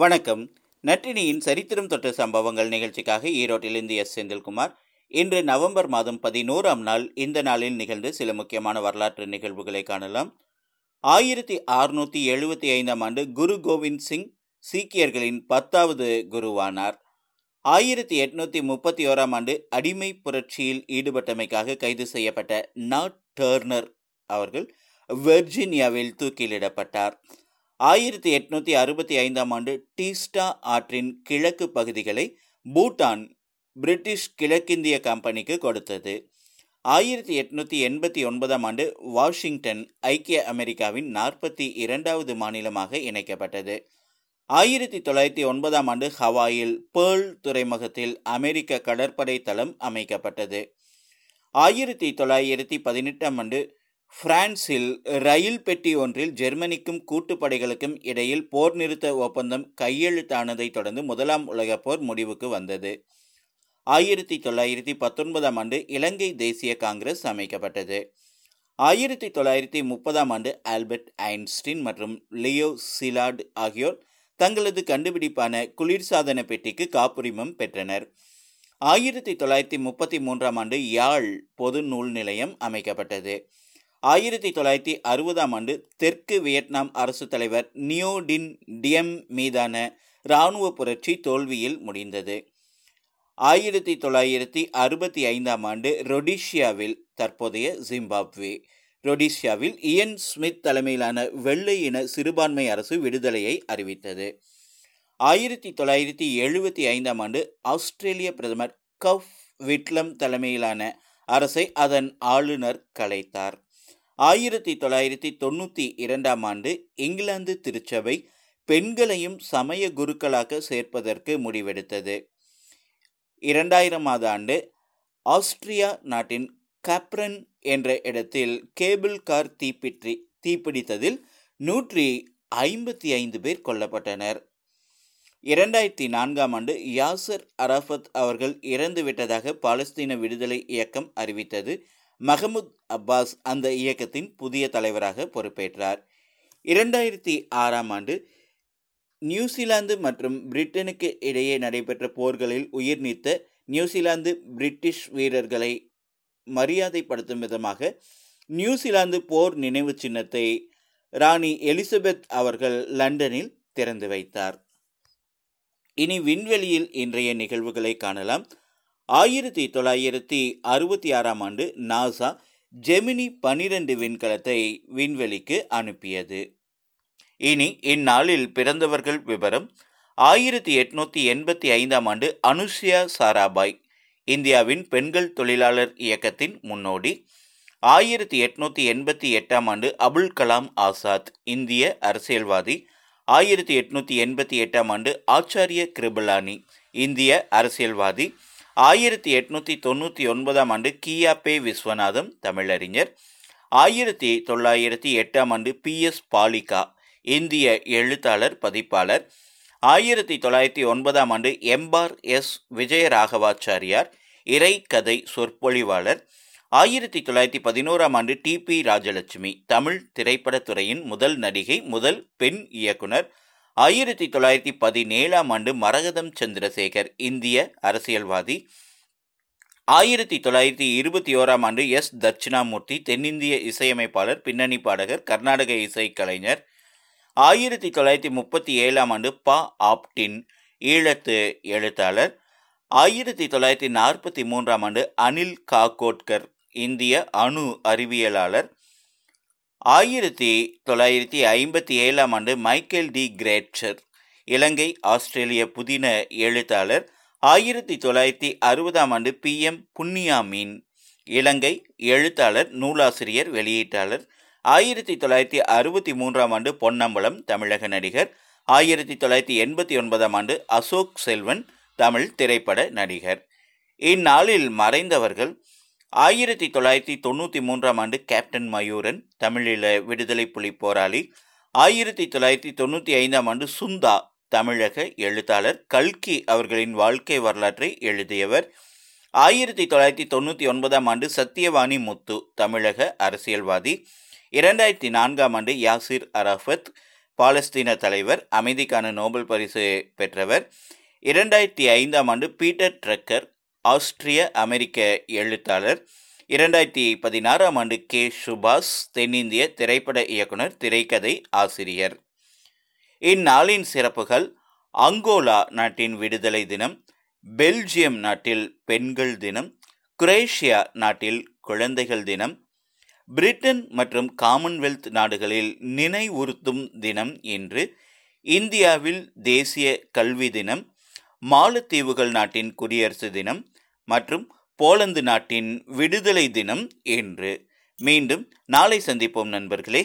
வணக்கம். நட்டினியின் சரித்திரம் தொட்ட சம்பவங்கள் நிகழ்ச்சிக்காக ஈரோட்டிலிருந்து எஸ். செந்தில்குமார். இன்று நவம்பர் மாதம் பதினோராம் நாள் இந்த நாளில் நிகழ்ந்து சில முக்கியமான வரலாற்று நிகழ்வுகளை காணலாம். ஆயிரத்தி அறுநூற்றி எழுபத்தி ஐந்தாம் ஆண்டு குரு கோவிந்த் சிங் சீக்கியர்களின் பத்தாவது குருவானார். ஆயிரத்தி எட்நூற்றி முப்பத்தி ஓராம் ஆண்டு அடிமை புரட்சியில் ஈடுபட்டமைக்காக கைது செய்யப்பட்ட நாட் டர்னர் அவர்கள் வெர்ஜீனியாவில் தூக்கிலிடப்பட்டார். ஆயிரத்தி எட்நூத்தி அறுபத்தி ஐந்தாம் ஆண்டு டீஸ்டா ஆற்றின் கிழக்கு பகுதிகளை பூட்டான் பிரிட்டிஷ் கிழக்கிந்திய கம்பெனிக்கு கொடுத்தது. ஆயிரத்தி எட்நூத்தி எண்பத்தி ஒன்பதாம் ஆண்டு வாஷிங்டன் ஐக்கிய அமெரிக்காவின் நாற்பத்தி இரண்டாவது மாநிலமாக இணைக்கப்பட்டது. ஆயிரத்தி தொள்ளாயிரத்தி ஒன்பதாம் ஆண்டு ஹவாயில் பேர்ல் துறைமுகத்தில் அமெரிக்க கடற்படை தளம் அமைக்கப்பட்டது. ஆயிரத்தி தொள்ளாயிரத்தி பதினெட்டாம் ஆண்டு பிரான்சில் ரயில் பெட்டி ஒன்றில் ஜெர்மனிக்கும் கூட்டுப்படைகளுக்கும் இடையில் போர் நிறுத்த ஒப்பந்தம் கையெழுத்தானதை தொடர்ந்து முதலாம் உலகப் போர் முடிவுக்கு வந்தது. ஆயிரத்தி தொள்ளாயிரத்தி பத்தொன்பதாம் ஆண்டு இலங்கை தேசிய காங்கிரஸ் அமைக்கப்பட்டது. ஆயிரத்தி தொள்ளாயிரத்தி முப்பதாம் ஆண்டு ஆல்பர்ட் ஐன்ஸ்டீன் மற்றும் லியோ சிலாட் ஆகியோர் தங்களது கண்டுபிடிப்பான குளிர்சாதன பெட்டிக்கு காப்புரிமம் பெற்றனர். ஆயிரத்தி தொள்ளாயிரத்தி முப்பத்தி மூன்றாம் ஆண்டு யாழ் பொது நூல் நிலையம் அமைக்கப்பட்டது. ஆயிரத்தி தொள்ளாயிரத்தி அறுபதாம் ஆண்டு தெற்கு வியட்நாம் அரசு தலைவர் நியோடின் டியம் மீதான இராணுவ புரட்சி தோல்வியில் முடிந்தது. ஆயிரத்தி தொள்ளாயிரத்தி அறுபத்தி ஐந்தாம் ஆண்டு ரொடிஷியாவில் தற்போதைய ஜிம்பாப்வே ரொடிஷியாவில் இயன் ஸ்மித் தலைமையிலான வெள்ளை இன சிறுபான்மை அரசு விடுதலையை அறிவித்தது. ஆயிரத்தி தொள்ளாயிரத்தி எழுபத்தி ஐந்தாம் ஆண்டு ஆஸ்திரேலிய பிரதமர் கவ் விட்லம் தலைமையிலான அரசை அதன் ஆளுநர் கலைத்தார். ஆயிரத்தி தொள்ளாயிரத்தி தொண்ணூற்றி இரண்டாம் ஆண்டு இங்கிலாந்து திருச்சபை பெண்களையும் சமய குருக்களாக சேர்ப்பதற்கு முடிவெடுத்தது. இரண்டாயிரமாவது ஆண்டு ஆஸ்திரியா நாட்டின் கப்ரன் என்ற இடத்தில் கேபிள் கார் தீப்பிற்றி தீப்பிடித்ததில் நூற்றி ஐம்பத்தி ஐந்து பேர் கொல்லப்பட்டனர். இரண்டாயிரத்தி நான்காம் ஆண்டு யாசர் அரஃபத் அவர்கள் இறந்துவிட்டதாக பாலஸ்தீன விடுதலை இயக்கம் அறிவித்தது. மஹமுத் அப்பாஸ் அந்த இயக்கத்தின் புதிய தலைவராக பொறுப்பேற்றார். இரண்டாயிரத்தி ஆறாம் ஆண்டு நியூசிலாந்து மற்றும் பிரிட்டனுக்கு இடையே நடைபெற்ற போர்களில் உயிர் நீத்த நியூசிலாந்து பிரிட்டிஷ் வீரர்களை மரியாதைப்படுத்தும் விதமாக நியூசிலாந்து போர் நினைவு சின்னத்தை ராணி எலிசபெத் அவர்கள் லண்டனில் திறந்து வைத்தார். இனி விண்வெளியில் இன்றைய நிகழ்வுகளை காணலாம். ஆயிரத்தி தொள்ளாயிரத்தி அறுபத்தி ஆறாம் ஆண்டு நாசா ஜெமினி பனிரெண்டு விண்கலத்தை விண்வெளிக்கு அனுப்பியது. இனி இந்நாளில் பிறந்தவர்கள் விவரம். ஆயிரத்தி எட்நூத்தி எண்பத்தி ஐந்தாம் ஆண்டு அனுஷ்யா சாராபாய் இந்தியாவின் பெண்கள் தொழிலாளர் இயக்கத்தின் முன்னோடி. ஆயிரத்தி எட்நூத்தி எண்பத்தி எட்டாம் ஆண்டு அபுல் கலாம் ஆசாத் இந்திய அரசியல்வாதி. ஆயிரத்தி எட்நூத்தி எண்பத்தி எட்டாம் ஆண்டு ஆச்சாரிய கிருபலானி இந்திய அரசியல்வாதி. ஆயிரத்தி எட்நூத்தி தொண்ணூற்றி ஒன்பதாம் ஆண்டு கியாபே விஸ்வநாதம் தமிழறிஞர். ஆயிரத்தி தொள்ளாயிரத்தி எட்டாம் ஆண்டு பி எஸ் பாலிகா இந்திய எழுத்தாளர் பதிப்பாளர். ஆயிரத்தி தொள்ளாயிரத்தி ஒன்பதாம் ஆண்டு எம்பார் எஸ் விஜயராகவாச்சாரியார் இறை கதை சொற்பொழிவாளர். ஆயிரத்தி தொள்ளாயிரத்தி பதினோராம் ஆண்டு டி பி ராஜலட்சுமி தமிழ் திரைப்படத்துறையின் முதல் நடிகை முதல் பெண் இயக்குனர். ஆயிரத்தி தொள்ளாயிரத்தி பதினேழாம் ஆண்டு மரகதம் சந்திரசேகர் இந்திய அரசியல்வாதி. ஆயிரத்தி தொள்ளாயிரத்தி இருபத்தி ஓராம் ஆண்டு எஸ். தட்சிணாமூர்த்தி தென்னிந்திய இசையமைப்பாளர் பின்னணி பாடகர் கர்நாடக இசைக்கலைஞர். ஆயிரத்தி தொள்ளாயிரத்தி முப்பத்தி ஏழாம் ஆண்டு பா. ஆப்டின் ஈழத்து எழுத்தாளர். ஆயிரத்தி தொள்ளாயிரத்தி நாற்பத்தி மூன்றாம் ஆண்டு அனில் காகோட்கர் இந்திய அணு அறிவியலாளர். ஆயிரத்தி தொள்ளாயிரத்தி ஐம்பத்தி ஏழாம் ஆண்டு மைக்கேல் டி. கிரேட்சர் இலங்கை ஆஸ்திரேலிய புதின எழுத்தாளர். ஆயிரத்தி தொள்ளாயிரத்தி அறுபதாம் ஆண்டு பி. எம். புன்னியாமீன் இலங்கை எழுத்தாளர் நூலாசிரியர் வெளியீட்டாளர். ஆயிரத்தி தொள்ளாயிரத்தி அறுபத்தி மூன்றாம் ஆண்டு பொன்னம்பலம் தமிழக நடிகர். ஆயிரத்தி தொள்ளாயிரத்தி எண்பத்தி ஒன்பதாம் ஆண்டு அசோக் செல்வன் தமிழ் திரைப்பட நடிகர். இந்நாளில் மறைந்தவர்கள் ஆயிரத்தி தொள்ளாயிரத்தி தொண்ணூற்றி மூன்றாம் ஆண்டு கேப்டன் மயூரன் தமிழீழ விடுதலை புலி போராளி. ஆயிரத்தி தொள்ளாயிரத்தி தொண்ணூற்றி ஐந்தாம் ஆண்டு சுந்தா தமிழக எழுத்தாளர். கல்கி அவர்களின் வாழ்க்கை வரலாற்றை எழுதியவர். ஆயிரத்தி தொள்ளாயிரத்தி தொண்ணூற்றி ஒன்பதாம் ஆண்டு சத்தியவாணி முத்து தமிழக அரசியல்வாதி. இரண்டாயிரத்தி நான்காம் ஆண்டு யாசிர் அராஃபத் பாலஸ்தீன தலைவர் அமைதிக்கான நோபல் பரிசு பெற்றவர். இரண்டாயிரத்தி ஐந்தாம் ஆண்டு பீட்டர் ட்ரக்கர் ஆஸ்திரிய அமெரிக்க எழுத்தாளர். இரண்டாயிரத்தி பதினாறாம் ஆண்டு கே. சுபாஷ் தென்னிந்திய திரைப்பட இயக்குனர் திரைக்கதை ஆசிரியர். இந்நாளின் சிறப்புகள் அங்கோலா நாட்டின் விடுதலை தினம் பெல்ஜியம் நாட்டில் பெண்கள் தினம் குரேஷியா நாட்டில் குழந்தைகள் தினம் பிரிட்டன் மற்றும் காமன்வெல்த் நாடுகளில் நினைவுறுத்தும் தினம் என்று இந்தியாவில் தேசிய கல்வி தினம் மாலத்தீவுகள் நாட்டின் குடியரசு தினம் மற்றும் போலந்து நாட்டின் விடுதலை தினம் என்று மீண்டும் நாளை சந்திப்போம் நண்பர்களே.